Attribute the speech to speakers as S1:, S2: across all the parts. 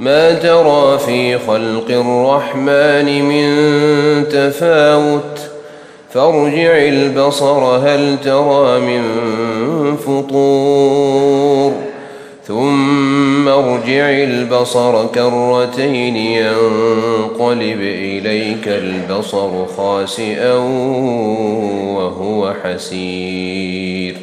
S1: ما ترى في خلق الرحمن من تفاوت؟ فارجع البصر هل ترى من فطور؟ ثم ارجع البصر كرتين ينقلب إليك البصر خاسئا وهو حسير.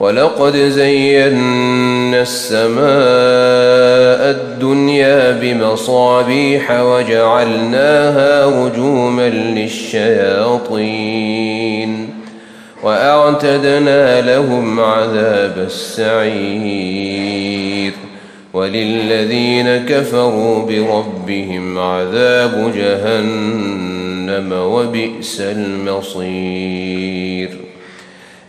S1: ولقد زينا السماء الدنيا بمصابيح وجعلناها رجوما للشياطين وأعتدنا لهم عذاب السعير وللذين كفروا بربهم عذاب جهنم وبئس المصير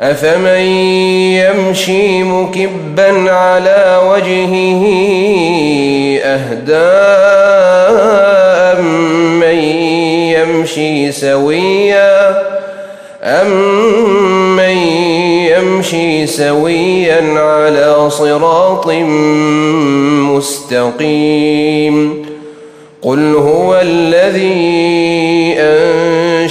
S1: أفمن يمشي مكبا على وجهه أهداء من يمشي سويا أمن يمشي سويا على صراط مستقيم قل هو الذي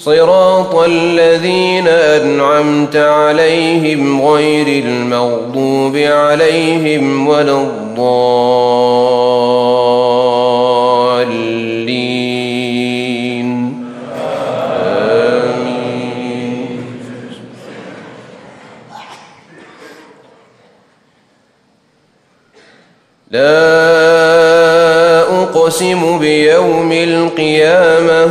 S1: صراط الذين أنعمت عليهم غير المغضوب عليهم ولا الضالين. آمين. لا أقسم بيوم القيامة